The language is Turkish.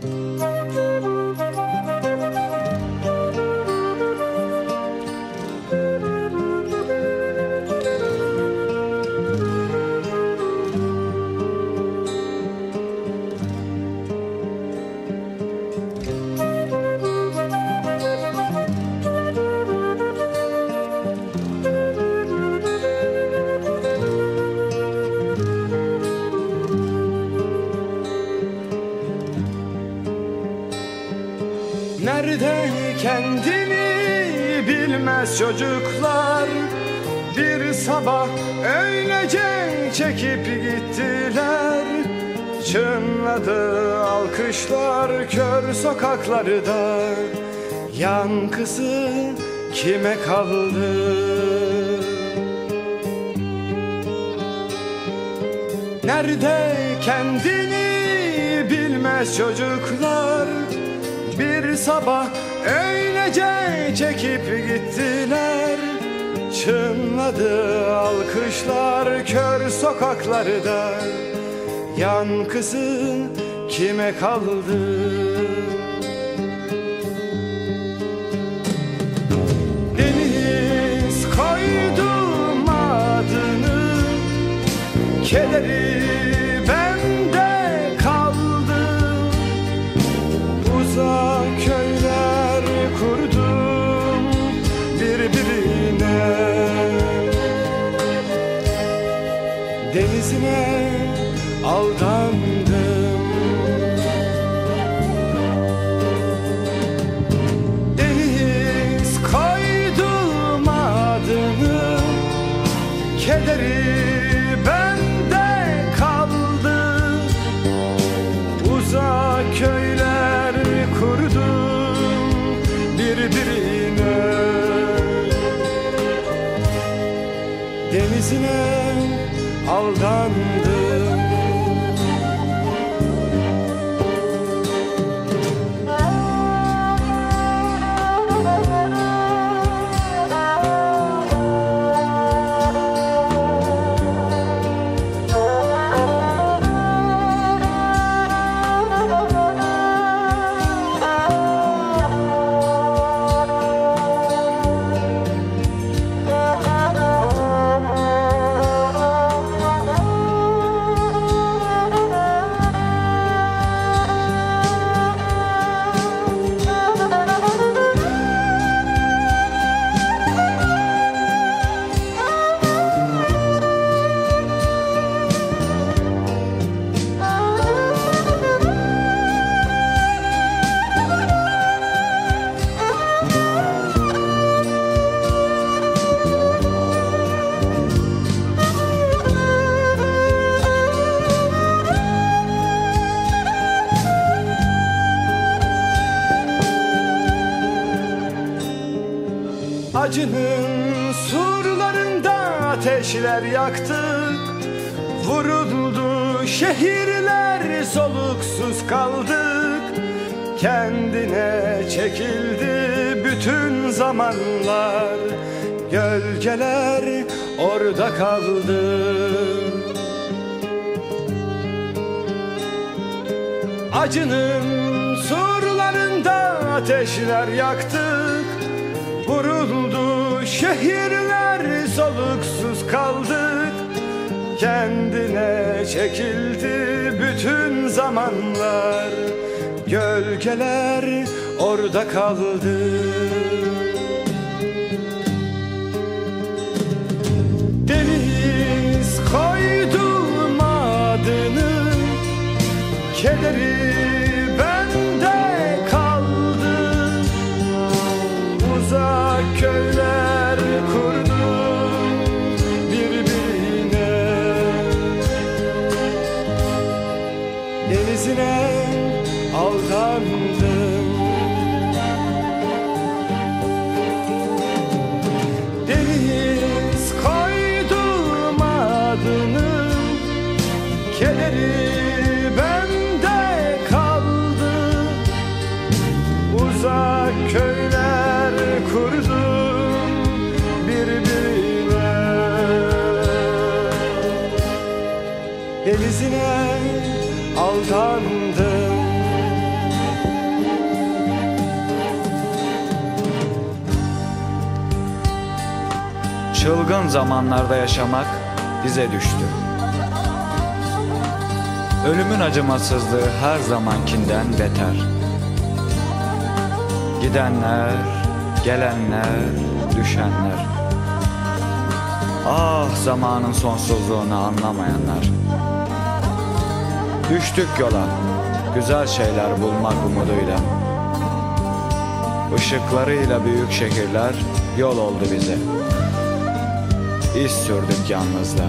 Nerede kendini bilmez çocuklar. Bir sabah öylece çekip gittiler. Çınladı alkışlar kör sokaklarda. Yankısı kime kaldı? Nerede kendini bilmez çocuklar? Bir sabah öylece çekip gittiler Çınladı alkışlar kör sokaklarda Yankısı kime kaldı? Aldandım. Deniz koydum adını Kederi bende kaldı. Uzak köyler kurdum birbirine. Denizine aldandım Acının surlarında ateşler yaktık Vuruldu şehirler soluksuz kaldık. Kendine çekildi bütün zamanlar. Gölgeler orada kaldı. Acının surlarında ateşler yaktık Vuruldu şehirler soluksuz kaldık. Kendine çekildi bütün zamanlar. Gölgeler orada kaldı. Deniz koydum adını Kederi köyler kurdum birbirine. Denizine aldandım gözüne aldandım Çılgın zamanlarda yaşamak bize düştü. Ölümün acımasızlığı her zamankinden beter. Gidenler, gelenler, düşenler. Ah zamanın sonsuzluğunu anlamayanlar. Düştük yola, güzel şeyler bulmak umuduyla. Işıklarıyla büyük şehirler yol oldu bize. İz sürdük yalnızlığa.